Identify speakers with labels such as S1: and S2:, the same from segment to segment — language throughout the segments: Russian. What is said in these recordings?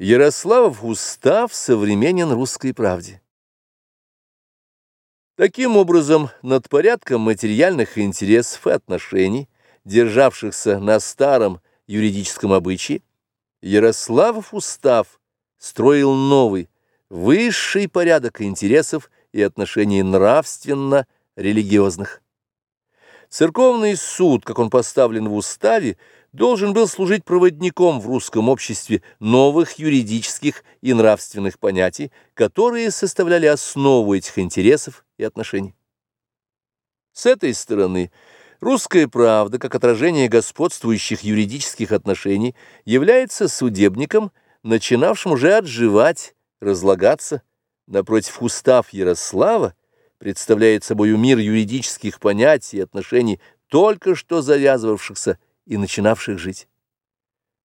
S1: Ярославов устав современен русской правде. Таким образом, над порядком материальных интересов и отношений, державшихся на старом юридическом обычае, Ярославов устав строил новый, высший порядок интересов и отношений нравственно-религиозных. Церковный суд, как он поставлен в уставе, должен был служить проводником в русском обществе новых юридических и нравственных понятий, которые составляли основу этих интересов и отношений. С этой стороны русская правда, как отражение господствующих юридических отношений, является судебником, начинавшим уже отживать, разлагаться. Напротив, устав Ярослава представляет собой мир юридических понятий и отношений, только что завязывавшихся и начинавших жить.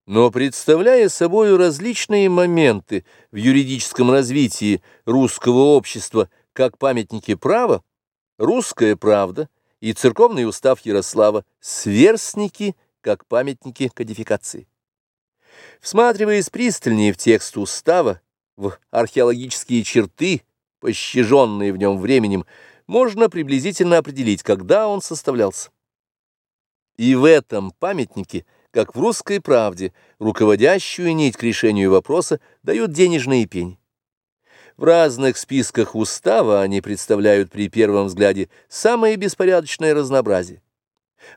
S1: Но представляя собою различные моменты в юридическом развитии русского общества как памятники права, русская правда и церковный устав Ярослава сверстники как памятники кодификации. Всматриваясь пристальнее в текст устава, в археологические черты, пощаженные в нем временем, можно приблизительно определить, когда он составлялся. И в этом памятнике, как в «Русской правде», руководящую нить к решению вопроса дают денежные пени. В разных списках устава они представляют при первом взгляде самое беспорядочное разнообразие.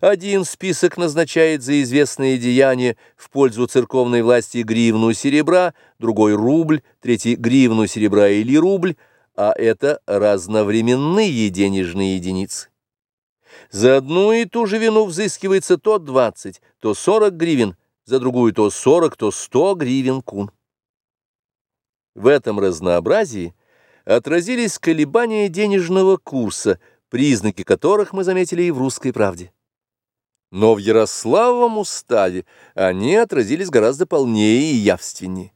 S1: Один список назначает за известные деяния в пользу церковной власти гривну серебра, другой – рубль, третий – гривну серебра или рубль, а это разновременные денежные единицы. За одну и ту же вину взыскивается то 20, то 40 гривен, за другую то 40, то 100 гривен кун. В этом разнообразии отразились колебания денежного курса, признаки которых мы заметили и в «Русской правде». Но в Ярославовом уставе они отразились гораздо полнее и явственнее.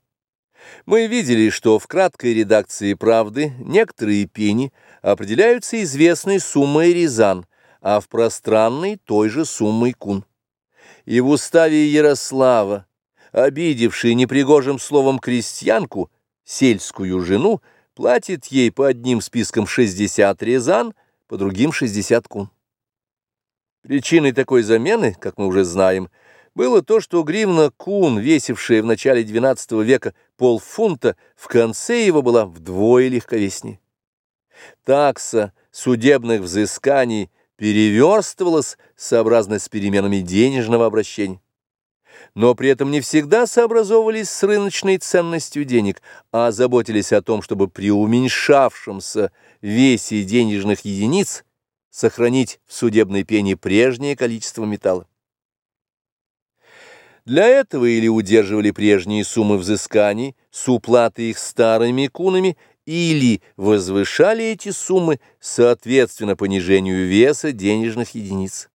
S1: Мы видели, что в краткой редакции «Правды» некоторые пени определяются известной суммой резан, а в пространной той же суммой кун. И в уставе Ярослава, обидевший непригожим словом крестьянку, сельскую жену, платит ей по одним спискам 60 резан, по другим 60 кун. Причиной такой замены, как мы уже знаем, было то, что гривна кун, весившая в начале XII века полфунта, в конце его была вдвое легковеснее. Такса судебных взысканий – переверстывалась сообразно с переменами денежного обращения. Но при этом не всегда сообразовывались с рыночной ценностью денег, а заботились о том, чтобы при уменьшавшемся весе денежных единиц сохранить в судебной пене прежнее количество металла. Для этого или удерживали прежние суммы взысканий с уплатой их старыми кунами, или возвышали эти суммы соответственно понижению веса денежных единиц.